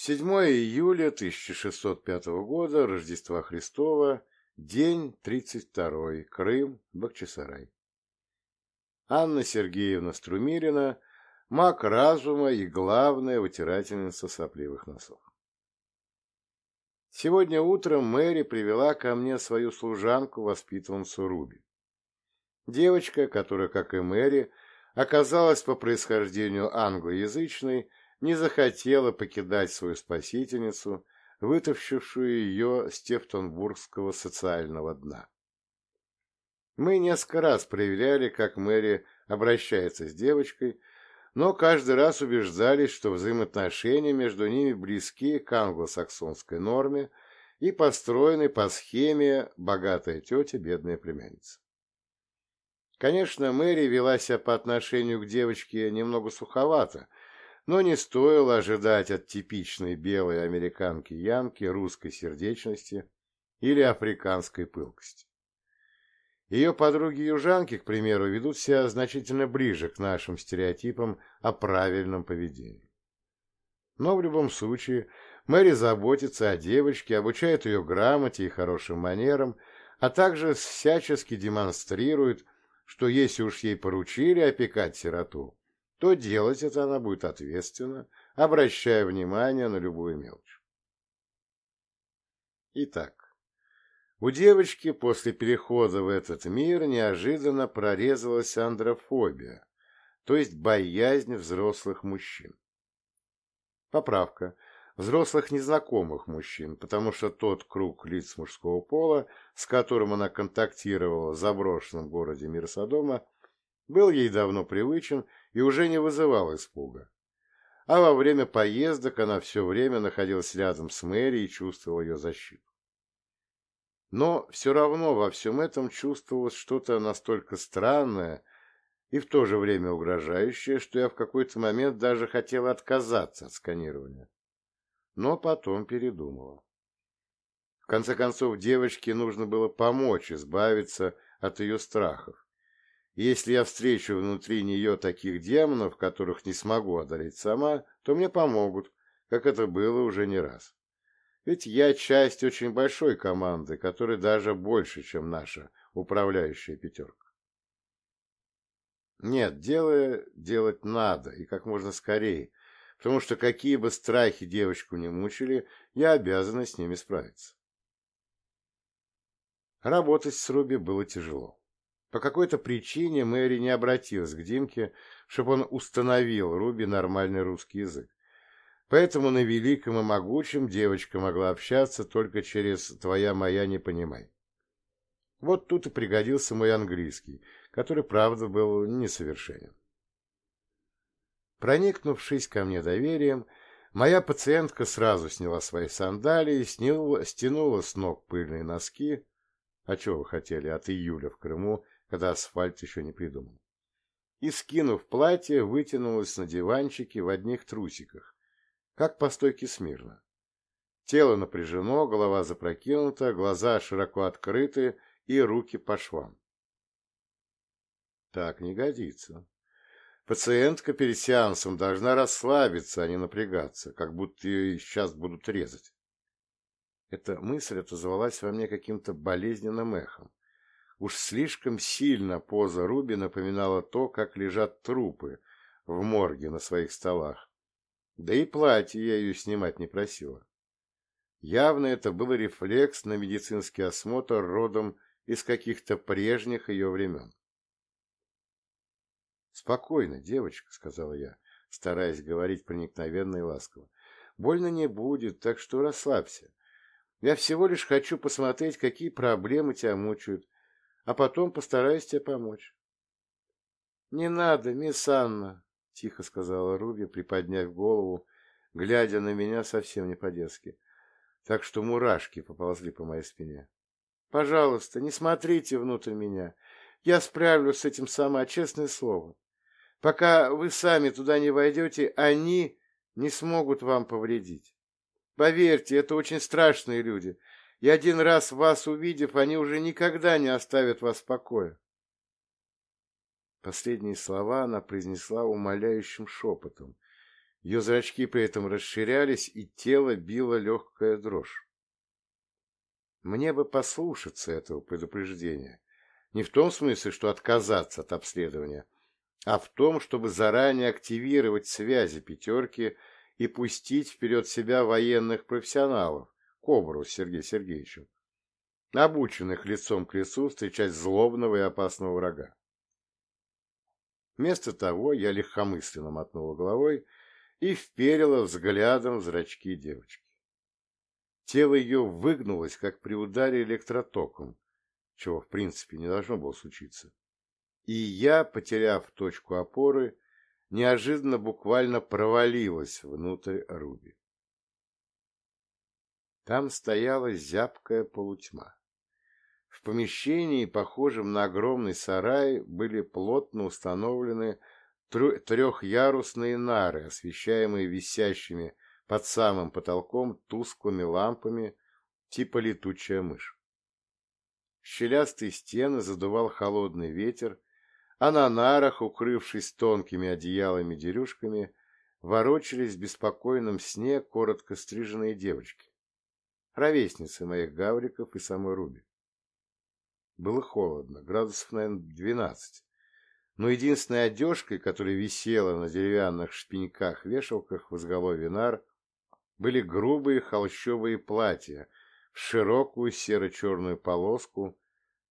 7 июля 1605 года, Рождества Христова, день 32, Крым, Бахчисарай. Анна Сергеевна Струмирина, маг разума и главная вытирательница сопливых носов. Сегодня утром Мэри привела ко мне свою служанку-воспитанницу Руби. Девочка, которая, как и Мэри, оказалась по происхождению англоязычной, не захотела покидать свою спасительницу, вытащившую ее с Тевтонбургского социального дна. Мы несколько раз проверяли, как Мэри обращается с девочкой, но каждый раз убеждались, что взаимоотношения между ними близки к англосаксонской норме и построены по схеме «богатая тетя, бедная племянница». Конечно, Мэри вела себя по отношению к девочке немного суховато, но не стоило ожидать от типичной белой американки-янки русской сердечности или африканской пылкости. Ее подруги-южанки, к примеру, ведут себя значительно ближе к нашим стереотипам о правильном поведении. Но в любом случае Мэри заботится о девочке, обучает ее грамоте и хорошим манерам, а также всячески демонстрирует, что если уж ей поручили опекать сироту, то делать это она будет ответственно, обращая внимание на любую мелочь. Итак, у девочки после перехода в этот мир неожиданно прорезалась андрофобия, то есть боязнь взрослых мужчин. Поправка. Взрослых незнакомых мужчин, потому что тот круг лиц мужского пола, с которым она контактировала в заброшенном городе Мирсодома, был ей давно привычен и уже не вызывал испуга. А во время поездок она все время находилась рядом с Мэри и чувствовала ее защиту. Но все равно во всем этом чувствовалось что-то настолько странное и в то же время угрожающее, что я в какой-то момент даже хотела отказаться от сканирования. Но потом передумала. В конце концов, девочке нужно было помочь избавиться от ее страхов если я встречу внутри нее таких демонов, которых не смогу одолеть сама, то мне помогут, как это было уже не раз. Ведь я часть очень большой команды, которая даже больше, чем наша управляющая пятерка. Нет, дело делать надо, и как можно скорее, потому что какие бы страхи девочку не мучили, я обязана с ними справиться. Работать с Руби было тяжело. По какой-то причине Мэри не обратилась к Димке, чтобы он установил Руби нормальный русский язык. Поэтому на великом и могучем девочка могла общаться только через «твоя моя не понимай». Вот тут и пригодился мой английский, который, правда, был несовершенен. Проникнувшись ко мне доверием, моя пациентка сразу сняла свои сандалии, стянула, стянула с ног пыльные носки, а чего вы хотели от июля в Крыму, когда асфальт еще не придумал. И, скинув платье, вытянулась на диванчике в одних трусиках, как по стойке смирно. Тело напряжено, голова запрокинута, глаза широко открыты и руки по швам. Так не годится. Пациентка перед сеансом должна расслабиться, а не напрягаться, как будто ее сейчас будут резать. Эта мысль отозвалась во мне каким-то болезненным эхом. Уж слишком сильно поза Руби напоминала то, как лежат трупы в морге на своих столах. Да и платье я ее снимать не просила. Явно это был рефлекс на медицинский осмотр родом из каких-то прежних ее времен. «Спокойно, девочка», — сказала я, стараясь говорить проникновенно и ласково. «Больно не будет, так что расслабься. Я всего лишь хочу посмотреть, какие проблемы тебя мучают, а потом постараюсь тебе помочь. — Не надо, мисс Анна, — тихо сказала Руби, приподняв голову, глядя на меня совсем не по-детски, так что мурашки поползли по моей спине. — Пожалуйста, не смотрите внутрь меня. Я справлюсь с этим сама, честное слово. Пока вы сами туда не войдете, они не смогут вам повредить. Поверьте, это очень страшные люди, и один раз вас увидев, они уже никогда не оставят вас в покое. Последние слова она произнесла умоляющим шепотом, Ее зрачки при этом расширялись, и тело било легкая дрожь. Мне бы послушаться этого предупреждения. Не в том смысле, что отказаться от обследования, а в том, чтобы заранее активировать связи пятерки и пустить вперед себя военных профессионалов, Кобру с Сергеем Сергеевичем, обученных лицом к лицу встречать злобного и опасного врага. Вместо того я легкомысленно мотнула головой и вперила взглядом в зрачки девочки. Тело ее выгнулось, как при ударе электротоком, чего в принципе не должно было случиться. И я, потеряв точку опоры, неожиданно буквально провалилась внутрь Руби. Там стояла зябкая полутьма. В помещении, похожем на огромный сарай, были плотно установлены трехярусные нары, освещаемые висящими под самым потолком тусклыми лампами типа летучая мышь. Щелястые стены задувал холодный ветер, а на нарах, укрывшись тонкими одеялами-дерюшками, ворочались в беспокойном сне коротко стриженные девочки, ровесницы моих гавриков и самой Руби. Было холодно, градусов, наверное, двенадцать, но единственной одежкой, которая висела на деревянных шпеньках-вешалках в изголовье нар, были грубые холщовые платья в широкую серо-черную полоску,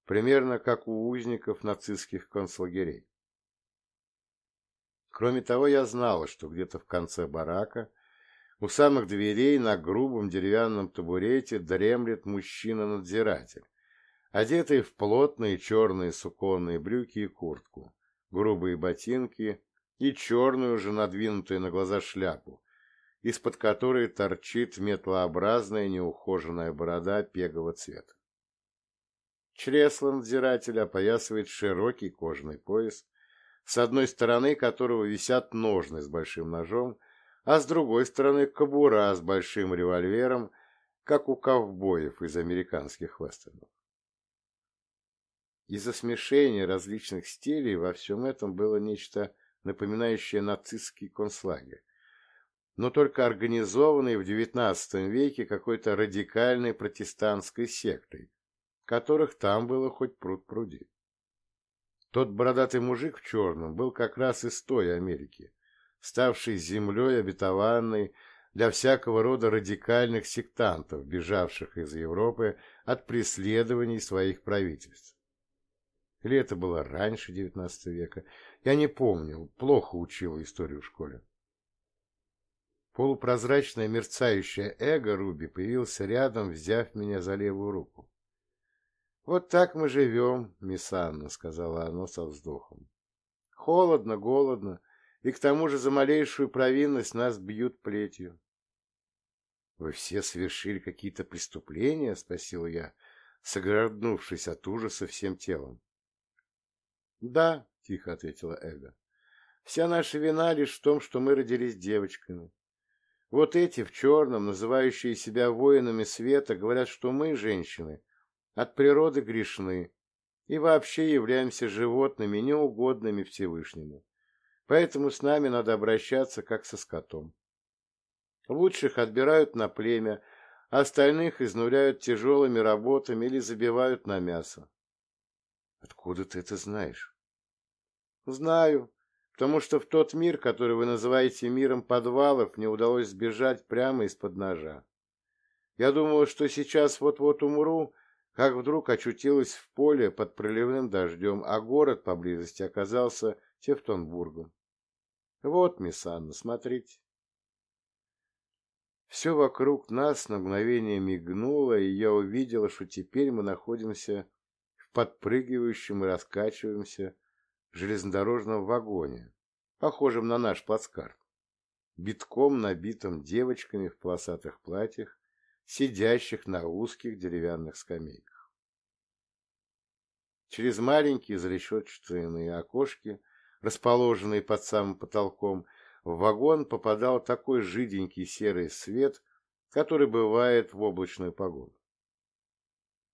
примерно как у узников нацистских концлагерей. Кроме того, я знала, что где-то в конце барака, у самых дверей на грубом деревянном табурете дремлет мужчина-надзиратель, одетый в плотные черные суконные брюки и куртку, грубые ботинки и черную же надвинутую на глаза шляпу, из-под которой торчит метлообразная неухоженная борода пегового цвета. Чресло надзирателя опоясывает широкий кожаный пояс, с одной стороны которого висят ножны с большим ножом, а с другой стороны кобура с большим револьвером, как у ковбоев из американских вестернов. Из-за смешения различных стилей во всем этом было нечто напоминающее нацистский концлагерь, но только организованный в XIX веке какой-то радикальной протестантской сектой, которых там было хоть пруд пруди. Тот бородатый мужик в черном был как раз из той Америки, ставшей землей обетованной для всякого рода радикальных сектантов, бежавших из Европы от преследований своих правительств. Или это было раньше XIX века, я не помню, плохо учил историю в школе. Полупрозрачное мерцающее эго Руби появился рядом, взяв меня за левую руку. «Вот так мы живем, мисс Анна», — сказала оно со вздохом. «Холодно, голодно, и к тому же за малейшую провинность нас бьют плетью». «Вы все совершили какие-то преступления?» — спросил я, сограднувшись от ужаса всем телом. «Да», — тихо ответила Эго, — «вся наша вина лишь в том, что мы родились девочками. Вот эти в черном, называющие себя воинами света, говорят, что мы, женщины, от природы грешны и вообще являемся животными, неугодными Всевышнему. Поэтому с нами надо обращаться, как со скотом. Лучших отбирают на племя, остальных изнуряют тяжелыми работами или забивают на мясо. Откуда ты это знаешь? Знаю, потому что в тот мир, который вы называете миром подвалов, мне удалось сбежать прямо из-под ножа. Я думала, что сейчас вот-вот умру, как вдруг очутилась в поле под проливным дождем, а город поблизости оказался Тевтонбургом. Вот, мисс Анна, смотрите. Все вокруг нас на мгновение мигнуло, и я увидела, что теперь мы находимся в подпрыгивающем и раскачиваемся железнодорожном вагоне, похожем на наш плацкарт, битком набитым девочками в полосатых платьях, сидящих на узких деревянных скамейках. Через маленькие зарешетчатые окошки, расположенные под самым потолком, в вагон попадал такой жиденький серый свет, который бывает в облачную погоду.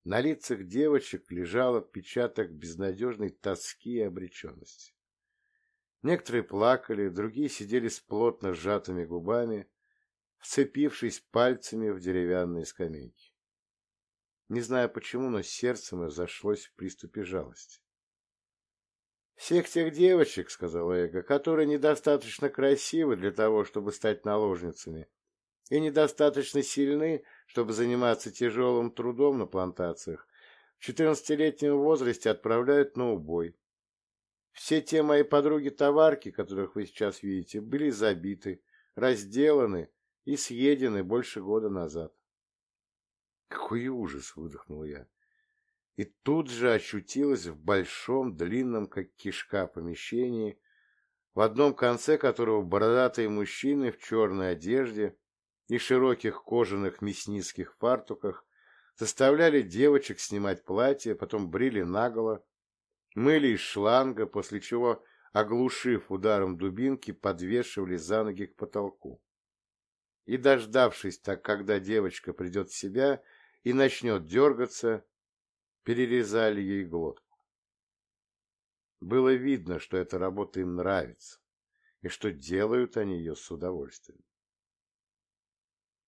На лицах девочек лежал отпечаток безнадежной тоски и обреченности. Некоторые плакали, другие сидели с плотно сжатыми губами, вцепившись пальцами в деревянные скамейки. Не знаю почему, но сердце мое зашлось в приступе жалости. «Всех тех девочек, — сказал Эго, — которые недостаточно красивы для того, чтобы стать наложницами, и недостаточно сильны, чтобы заниматься тяжелым трудом на плантациях, в четырнадцатилетнем возрасте отправляют на убой. Все те мои подруги-товарки, которых вы сейчас видите, были забиты, разделаны и съедены больше года назад. Какой ужас! — выдохнул я. И тут же очутилась в большом, длинном, как кишка, помещении, в одном конце которого бородатые мужчины в черной одежде и широких кожаных мясницких фартуках заставляли девочек снимать платья, потом брили наголо, мыли из шланга, после чего, оглушив ударом дубинки, подвешивали за ноги к потолку. И, дождавшись так, когда девочка придет в себя и начнет дергаться, перерезали ей глотку. Было видно, что эта работа им нравится, и что делают они ее с удовольствием.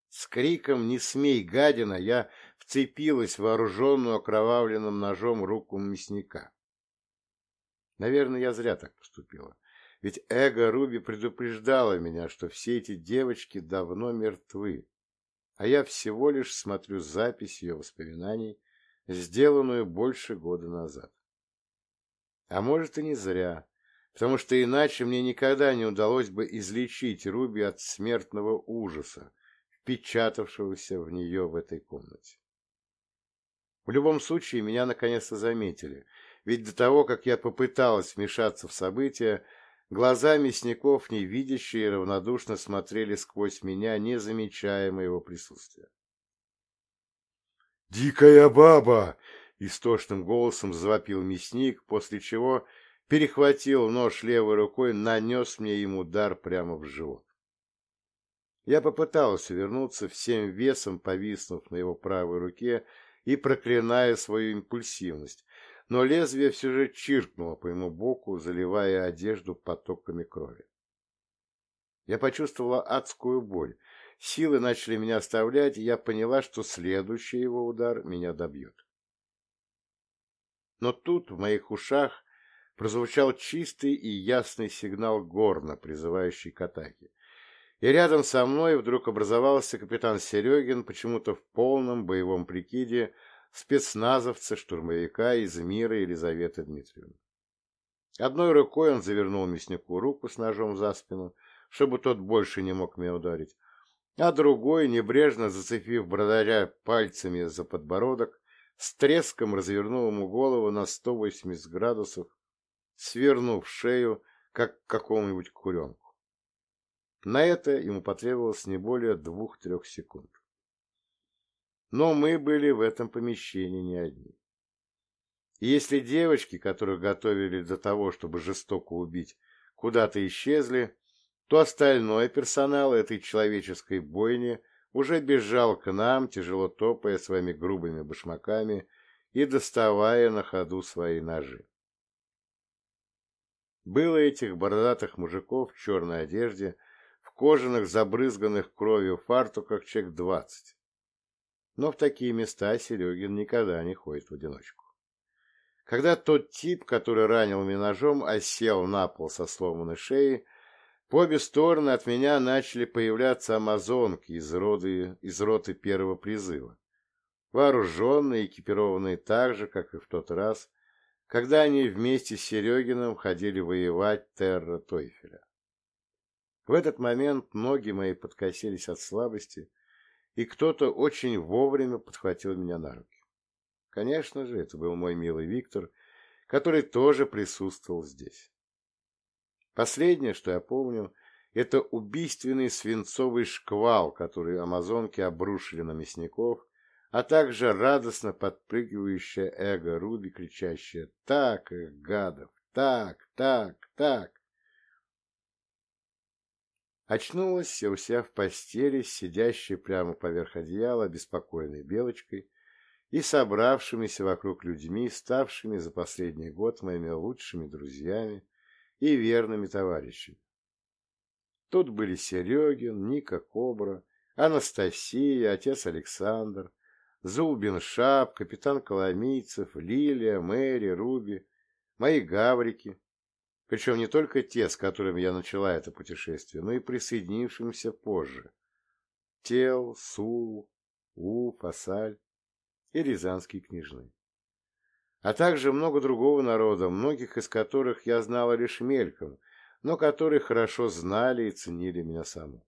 С криком «Не смей, гадина!» я вцепилась в вооруженную окровавленным ножом руку мясника. Наверное, я зря так поступила. Ведь эго Руби предупреждала меня, что все эти девочки давно мертвы, а я всего лишь смотрю запись ее воспоминаний, сделанную больше года назад. А может и не зря, потому что иначе мне никогда не удалось бы излечить Руби от смертного ужаса, впечатавшегося в нее в этой комнате. В любом случае, меня наконец-то заметили, ведь до того, как я попыталась вмешаться в события, глаза мясников, невидящие, равнодушно смотрели сквозь меня, не замечая моего присутствия. «Дикая баба!» — истошным голосом завопил мясник, после чего перехватил нож левой рукой, нанес мне им удар прямо в живот. Я попыталась увернуться, всем весом повиснув на его правой руке и проклиная свою импульсивность, но лезвие все же чиркнуло по ему боку, заливая одежду потоками крови. Я почувствовала адскую боль. Силы начали меня оставлять, и я поняла, что следующий его удар меня добьет. Но тут в моих ушах прозвучал чистый и ясный сигнал горна, призывающий к атаке и рядом со мной вдруг образовался капитан Серегин, почему-то в полном боевом прикиде спецназовца-штурмовика из мира Елизаветы Дмитриевны. Одной рукой он завернул мяснику руку с ножом за спину, чтобы тот больше не мог меня ударить, а другой, небрежно зацепив бородаря пальцами за подбородок, с треском развернул ему голову на 180 градусов, свернув шею, как какому-нибудь куренку. На это ему потребовалось не более двух-трех секунд. Но мы были в этом помещении не одни. И если девочки, которых готовили для того, чтобы жестоко убить, куда-то исчезли, то остальной персонал этой человеческой бойни уже бежал к нам, тяжело топая своими грубыми башмаками и доставая на ходу свои ножи. Было этих бородатых мужиков в черной одежде кожаных, забрызганных кровью фартуках человек двадцать. Но в такие места Серегин никогда не ходит в одиночку. Когда тот тип, который ранил меня ножом, осел на пол со сломанной шеей, обе стороны от меня начали появляться амазонки из, роды, из роты первого призыва, вооруженные экипированные так же, как и в тот раз, когда они вместе с Серегиным ходили воевать Терра Тойфеля. В этот момент ноги мои подкосились от слабости, и кто-то очень вовремя подхватил меня на руки. Конечно же, это был мой милый Виктор, который тоже присутствовал здесь. Последнее, что я помню, это убийственный свинцовый шквал, который амазонки обрушили на мясников, а также радостно подпрыгивающее эго Руби, кричащее «Так, гадов! Так, так, так!» Очнулась, у себя в постели, сидящей прямо поверх одеяла, беспокойной белочкой и собравшимися вокруг людьми, ставшими за последний год моими лучшими друзьями и верными товарищами. Тут были Серегин, Ника Кобра, Анастасия, отец Александр, Зулбин Шап, капитан Коломийцев, Лилия, Мэри, Руби, мои гаврики, причем не только те, с которыми я начала это путешествие, но и присоединившимся позже. Тел, Сул, У, Фасаль и Рязанские княжны. А также много другого народа, многих из которых я знала лишь мельком, но которые хорошо знали и ценили меня саму.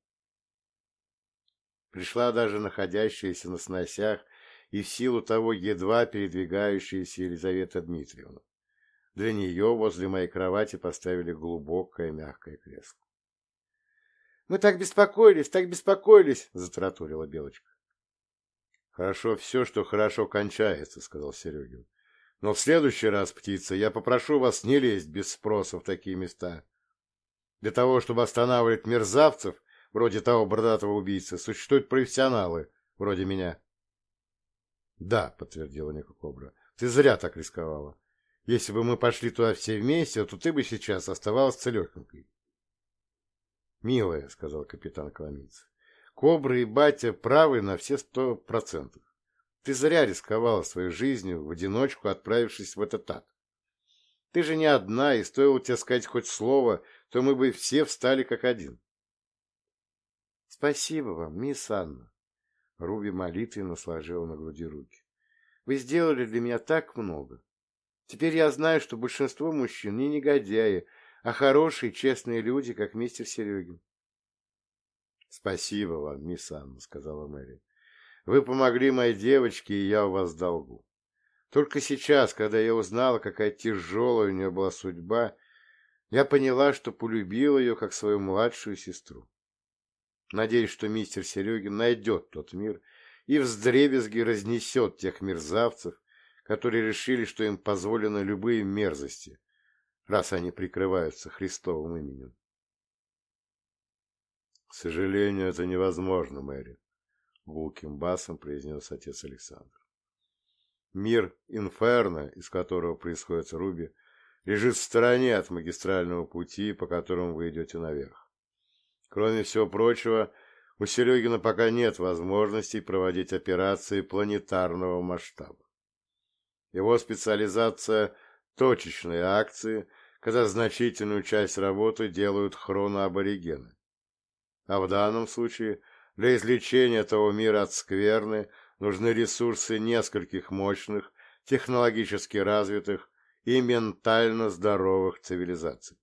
Пришла даже находящаяся на сносях и в силу того едва передвигающаяся Елизавета Дмитриевна. Для нее возле моей кровати поставили глубокое мягкое кресло. — Мы так беспокоились, так беспокоились, — затараторила Белочка. — Хорошо все, что хорошо кончается, — сказал Серегин. — Но в следующий раз, птица, я попрошу вас не лезть без спроса в такие места. Для того, чтобы останавливать мерзавцев, вроде того бородатого убийцы, существуют профессионалы, вроде меня. — Да, — подтвердила Ника Кобра, — ты зря так рисковала. Если бы мы пошли туда все вместе, то ты бы сейчас оставалась целехонькой. — Милая, — сказал капитан Коломийцев, — Кобра и батя правы на все сто процентов. Ты зря рисковала своей жизнью, в одиночку отправившись в этот ад. Ты же не одна, и стоило тебе сказать хоть слово, то мы бы все встали как один. — Спасибо вам, мисс Анна. Руби молитвенно сложила на груди руки. — Вы сделали для меня так много. Теперь я знаю, что большинство мужчин не негодяи, а хорошие, честные люди, как мистер Серегин. — Спасибо вам, мисс Анна, — сказала Мэри. — Вы помогли моей девочке, и я у вас долгу. Только сейчас, когда я узнала, какая тяжелая у нее была судьба, я поняла, что полюбила ее как свою младшую сестру. Надеюсь, что мистер Серегин найдет тот мир и вздребезги разнесет тех мерзавцев, которые решили, что им позволены любые мерзости, раз они прикрываются Христовым именем. — К сожалению, это невозможно, Мэри, — гулким басом произнес отец Александр. Мир Инферно, из которого происходит Руби, лежит в стороне от магистрального пути, по которому вы идете наверх. Кроме всего прочего, у Серегина пока нет возможности проводить операции планетарного масштаба. Его специализация – точечные акции, когда значительную часть работы делают хроноаборигены. А в данном случае для излечения этого мира от скверны нужны ресурсы нескольких мощных, технологически развитых и ментально здоровых цивилизаций.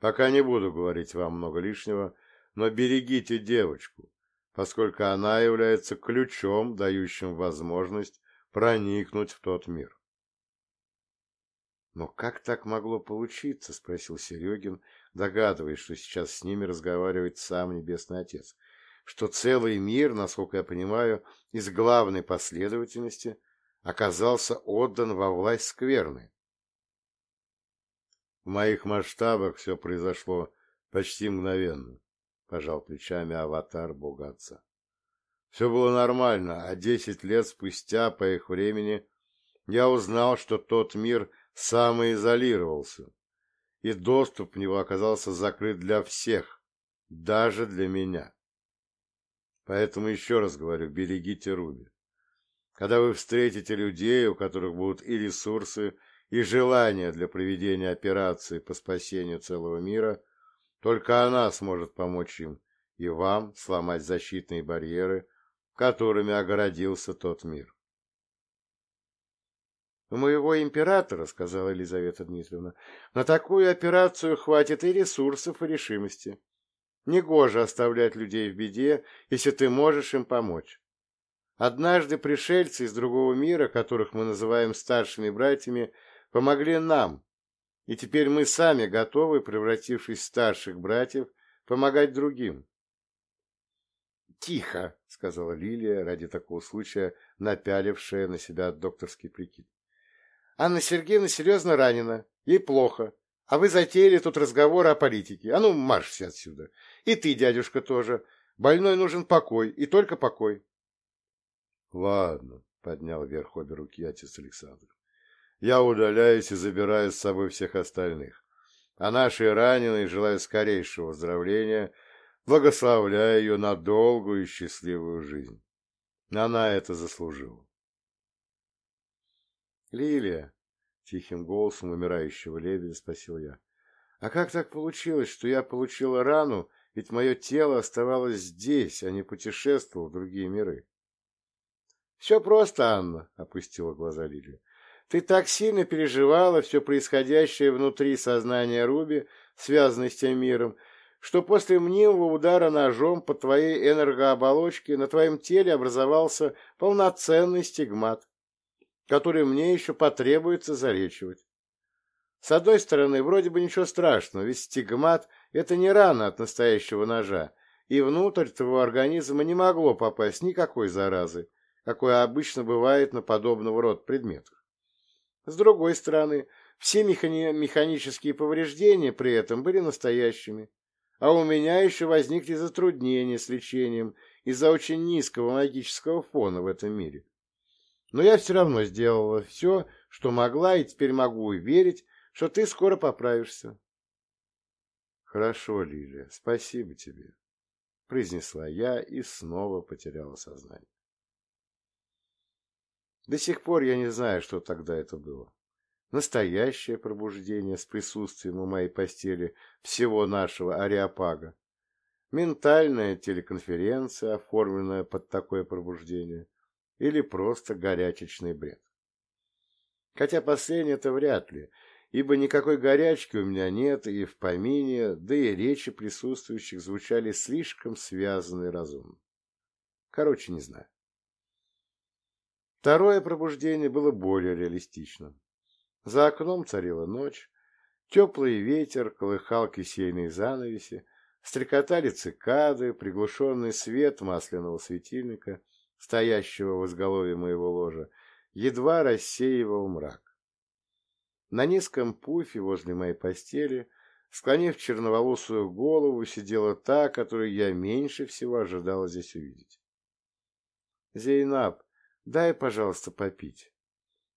Пока не буду говорить вам много лишнего, но берегите девочку, поскольку она является ключом, дающим возможность проникнуть в тот мир. «Но как так могло получиться?» — спросил Серегин, догадываясь, что сейчас с ними разговаривает сам Небесный Отец, что целый мир, насколько я понимаю, из главной последовательности оказался отдан во власть скверны. В моих масштабах все произошло почти мгновенно, — пожал плечами аватар Бога Отца. Все было нормально, а десять лет спустя, по их времени, я узнал, что тот мир самоизолировался, и доступ в него оказался закрыт для всех, даже для меня. Поэтому еще раз говорю, берегите Руби. Когда вы встретите людей, у которых будут и ресурсы, и желание для проведения операции по спасению целого мира, только она сможет помочь им и вам сломать защитные барьеры, которыми огородился тот мир. «У моего императора, — сказала Елизавета Дмитриевна, — на такую операцию хватит и ресурсов, и решимости. Негоже оставлять людей в беде, если ты можешь им помочь. Однажды пришельцы из другого мира, которых мы называем старшими братьями, помогли нам, и теперь мы сами готовы, превратившись в старших братьев, помогать другим. «Тихо!» — сказала Лилия, ради такого случая напялившая на себя докторский прикид. «Анна Сергеевна серьезно ранена. Ей плохо. А вы затеяли тут разговор о политике. А ну, марш все отсюда. И ты, дядюшка, тоже. Больной нужен покой, и только покой». «Ладно», — поднял вверх обе руки отец Александр. «Я удаляюсь и забираю с собой всех остальных. А нашей раненой желаю скорейшего выздоровления, благословляя ее на долгую и счастливую жизнь. Она это заслужила. Лилия, тихим голосом умирающего лебедя спросил я, а как так получилось, что я получила рану, ведь мое тело оставалось здесь, а не путешествовало в другие миры? Все просто, Анна, опустила глаза Лилия. Ты так сильно переживала все происходящее внутри сознания Руби, связанное с тем миром, что после мнимого удара ножом по твоей энергооболочке на твоем теле образовался полноценный стигмат, который мне еще потребуется залечивать. С одной стороны, вроде бы ничего страшного, ведь стигмат – это не рана от настоящего ножа, и внутрь твоего организма не могло попасть никакой заразы, какое обычно бывает на подобного рода предметах. С другой стороны, все механи механические повреждения при этом были настоящими, а у меня еще возникли затруднения с лечением из-за очень низкого магического фона в этом мире. Но я все равно сделала все, что могла, и теперь могу верить, что ты скоро поправишься. — Хорошо, Лилия, спасибо тебе, — произнесла я и снова потеряла сознание. До сих пор я не знаю, что тогда это было. Настоящее пробуждение с присутствием у моей постели всего нашего ареопага. Ментальная телеконференция, оформленная под такое пробуждение. Или просто горячечный бред. Хотя последнее это вряд ли, ибо никакой горячки у меня нет и в помине, да и речи присутствующих звучали слишком связанно и разумно. Короче, не знаю. Второе пробуждение было более реалистичным. За окном царила ночь, теплый ветер колыхал кисейные занавеси, стрекотали цикады, приглушенный свет масляного светильника, стоящего в изголовье моего ложа, едва рассеивал мрак. На низком пуфе возле моей постели, склонив черноволосую голову, сидела та, которую я меньше всего ожидала здесь увидеть. «Зейнаб, дай, пожалуйста, попить».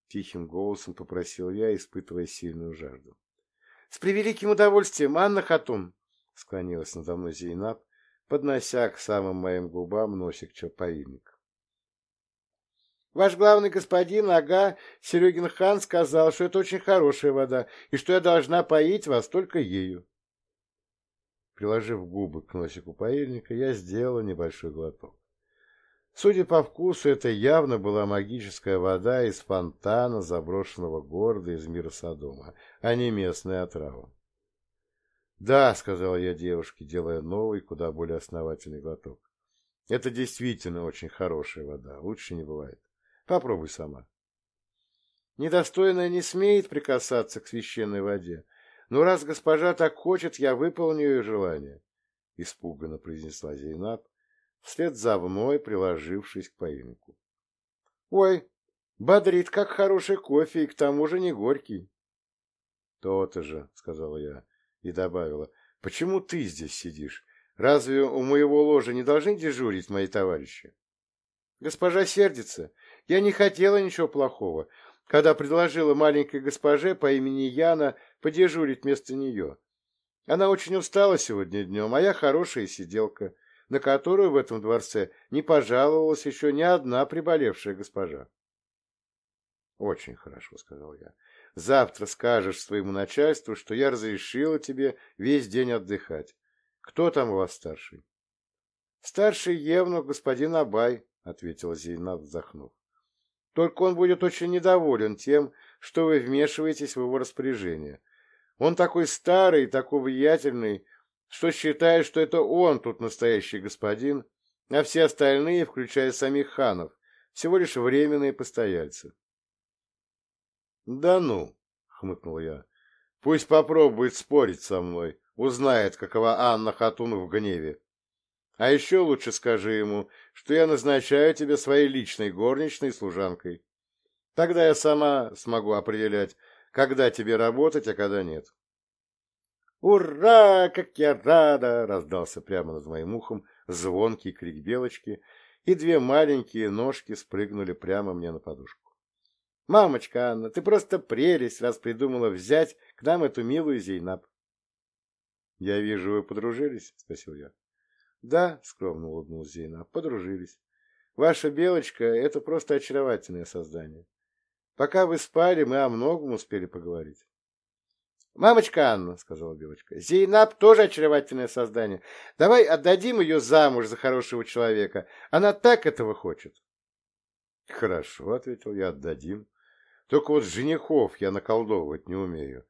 Тихим голосом попросил я, испытывая сильную жажду. — С превеликим удовольствием, Анна Хатун! — склонилась надо мной Зейнаб, поднося к самым моим губам носик чаповильника. — Ваш главный господин, ага, Серегин хан, сказал, что это очень хорошая вода, и что я должна поить вас только ею. Приложив губы к носику паильника, я сделала небольшой глоток. Судя по вкусу, это явно была магическая вода из фонтана заброшенного города из мира Содома, а не местная отрава. «Да», — сказал я девушке, делая новый, куда более основательный глоток. «Это действительно очень хорошая вода, лучше не бывает. Попробуй сама». Недостойная не смеет прикасаться к священной воде, но раз госпожа так хочет, я выполню ее желание, — испуганно произнесла Зейнаб, вслед за мной приложившись к поильнику. — Ой, бодрит, как хороший кофе, и к тому же не горький. — То-то же, — сказала я и добавила, — почему ты здесь сидишь? Разве у моего ложа не должны дежурить мои товарищи? Госпожа сердится. Я не хотела ничего плохого, когда предложила маленькой госпоже по имени Яна подежурить вместо нее. Она очень устала сегодня днем, а я хорошая сиделка на которую в этом дворце не пожаловалась еще ни одна приболевшая госпожа. «Очень хорошо», — сказал я. «Завтра скажешь своему начальству, что я разрешила тебе весь день отдыхать. Кто там у вас старший?» «Старший Евнух, господин Абай», — ответила Зейнат, вздохнув. «Только он будет очень недоволен тем, что вы вмешиваетесь в его распоряжение. Он такой старый, такой влиятельный, что считает, что это он тут настоящий господин, а все остальные, включая самих ханов, всего лишь временные постояльцы. — Да ну, — хмыкнул я, — пусть попробует спорить со мной, узнает, какова Анна Хатун в гневе. А еще лучше скажи ему, что я назначаю тебя своей личной горничной служанкой. Тогда я сама смогу определять, когда тебе работать, а когда нет. — «Ура! Как я рада!» — раздался прямо над моим ухом звонкий крик белочки, и две маленькие ножки спрыгнули прямо мне на подушку. «Мамочка Анна, ты просто прелесть, раз придумала взять к нам эту милую Зейнаб!» Я вижу, вы подружились? — спросил я. — Да, — скромно улыбнулась Зейна, — подружились. Ваша белочка — это просто очаровательное создание. Пока вы спали, мы о многом успели поговорить. — Мамочка Анна, — сказала Белочка, — Зейнаб тоже очаровательное создание. Давай отдадим ее замуж за хорошего человека. Она так этого хочет. — Хорошо, — ответил я, — отдадим. Только вот женихов я наколдовывать не умею.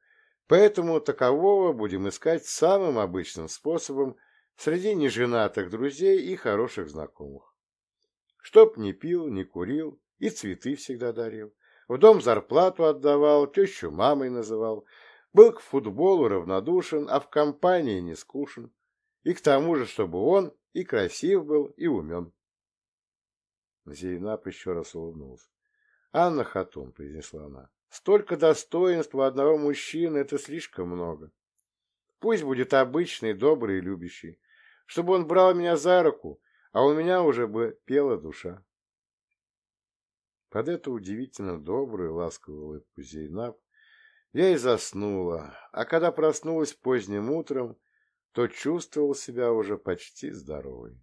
Поэтому такового будем искать самым обычным способом среди неженатых друзей и хороших знакомых. Чтоб не пил, не курил и цветы всегда дарил. В дом зарплату отдавал, тещу мамой называл. Был к футболу равнодушен, а в компании не скушен. И к тому же, чтобы он и красив был, и умен. Зейнаб еще раз улыбнулся. — Анна Хатун, — произнесла она, — столько достоинств у одного мужчины — это слишком много. Пусть будет обычный, добрый и любящий, чтобы он брал меня за руку, а у меня уже бы пела душа. Под эту удивительно добрую, ласковую улыбку Зейнаб я и заснула, а когда проснулась поздним утром, то чувствовал себя уже почти здоровой.